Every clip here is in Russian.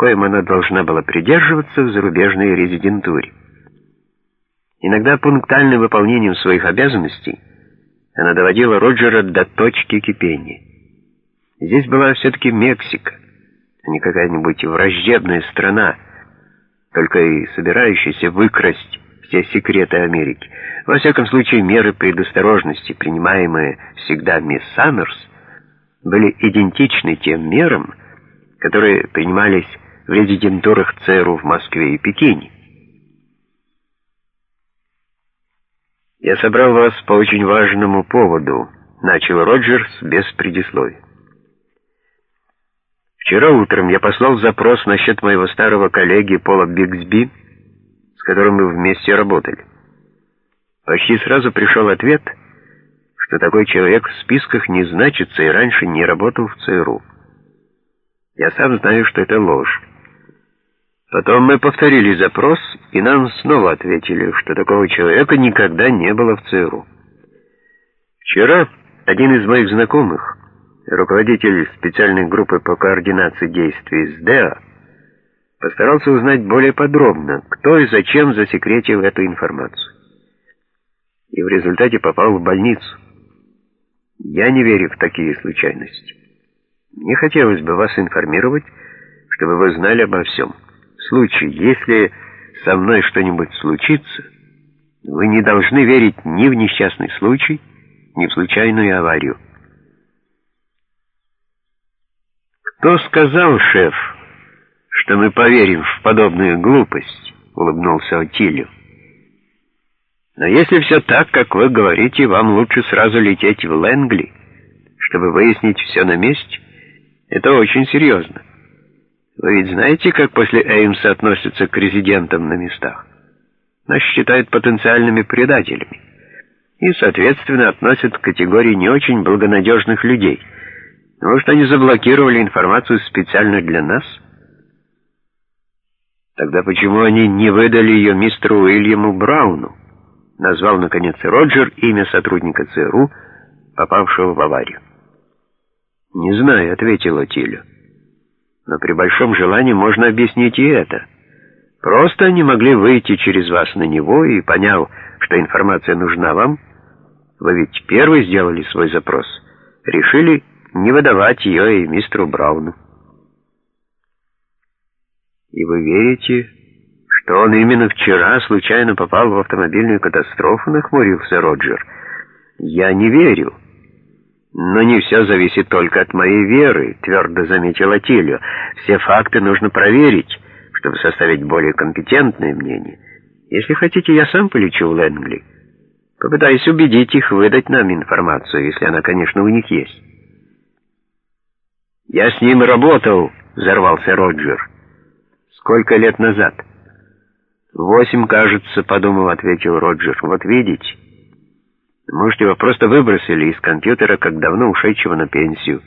коим она должна была придерживаться в зарубежной резидентуре. Иногда пунктуальным выполнением своих обязанностей она доводила Роджера до точки кипения. Здесь была все-таки Мексика, а не какая-нибудь враждебная страна, только и собирающаяся выкрасть все секреты Америки. Во всяком случае, меры предосторожности, принимаемые всегда мисс Саммерс, были идентичны тем мерам, которые принимались в резидентурах ЦРУ в Москве и Пекине. «Я собрал вас по очень важному поводу», — начал Роджерс без предисловия. «Вчера утром я послал запрос насчет моего старого коллеги Пола Бигсби, с которым мы вместе работали. Почти сразу пришел ответ, что такой человек в списках не значится и раньше не работал в ЦРУ. Я сам знаю, что это ложь. Потом мы повторили запрос, и нам снова ответили, что такого человека никогда не было в ЦРУ. Вчера один из моих знакомых, руководитель специальной группы по координации действий СДА, постарался узнать более подробно, кто и зачем засекретил эту информацию. И в результате попал в больницу. Я не верю в такие случайности. Мне хотелось бы вас информировать, чтобы вы знали обо всем. В случае, если со мной что-нибудь случится, вы не должны верить ни в несчастный случай, ни в случайную аварию. «Кто сказал, шеф, что мы поверим в подобную глупость?» — улыбнулся Отилю. «Но если все так, как вы говорите, вам лучше сразу лететь в Лэнгли, чтобы выяснить все на месте. Это очень серьезно. Вы ведь знаете, как после Эймса относятся к резидентам на местах? Нас считают потенциальными предателями и, соответственно, относят к категории не очень благонадежных людей. Может, они заблокировали информацию специально для нас? Тогда почему они не выдали ее мистеру Уильяму Брауну? Назвал, наконец, Роджер имя сотрудника ЦРУ, попавшего в аварию. «Не знаю», — ответила Тилю но при большом желании можно объяснить и это. Просто они могли выйти через вас на него, и, поняв, что информация нужна вам, вы ведь первый сделали свой запрос, решили не выдавать ее и мистеру Брауну. И вы верите, что он именно вчера случайно попал в автомобильную катастрофу, нахмурился Роджер? Я не верю. «Но не все зависит только от моей веры», — твердо заметила Тилью. «Все факты нужно проверить, чтобы составить более компетентное мнение. Если хотите, я сам полечу в Лэнгли. Попытаюсь убедить их выдать нам информацию, если она, конечно, у них есть». «Я с ним работал», — взорвался Роджер. «Сколько лет назад?» «Восемь, кажется», — подумал, — ответил Роджер. «Вот видите». Может, его просто выбросили из компьютера, как давно ушедшего на пенсию.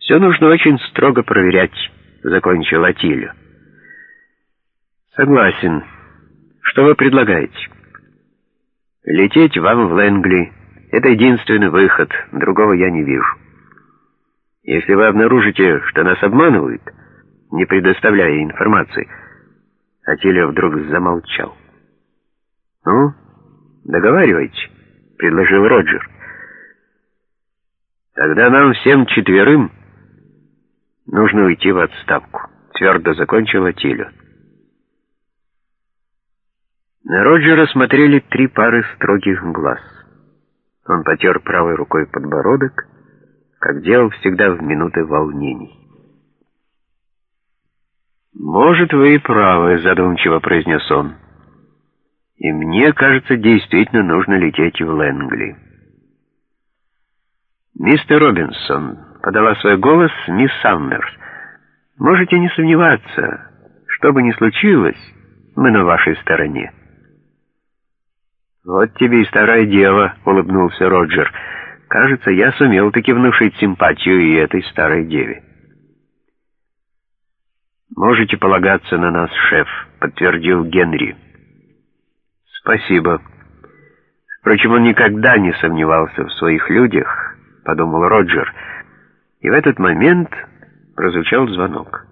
Все нужно очень строго проверять, закончил Атилю. Согласен. Что вы предлагаете? Лететь вам в Лэнгли. Это единственный выход, другого я не вижу. Если вы обнаружите, что нас обманывают, не предоставляя информации, Атилия вдруг замолчал. Ну, договаривайте. — предложил Роджер. «Тогда нам всем четверым нужно уйти в отставку», — твердо закончила Тилю. На Роджера смотрели три пары строгих глаз. Он потер правой рукой подбородок, как делал всегда в минуты волнений. «Может, вы и правы», — задумчиво произнес он. И мне кажется, действительно нужно лететь в Лэнгли. «Мистер Робинсон», — подала свой голос мисс Саммерс, — «можете не сомневаться, что бы ни случилось, мы на вашей стороне». «Вот тебе и старое дело», — улыбнулся Роджер. «Кажется, я сумел таки внушить симпатию и этой старой деве». «Можете полагаться на нас, шеф», — подтвердил Генри. «Спасибо». Впрочем, он никогда не сомневался в своих людях, подумал Роджер, и в этот момент прозвучал звонок.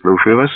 Слушаю вас.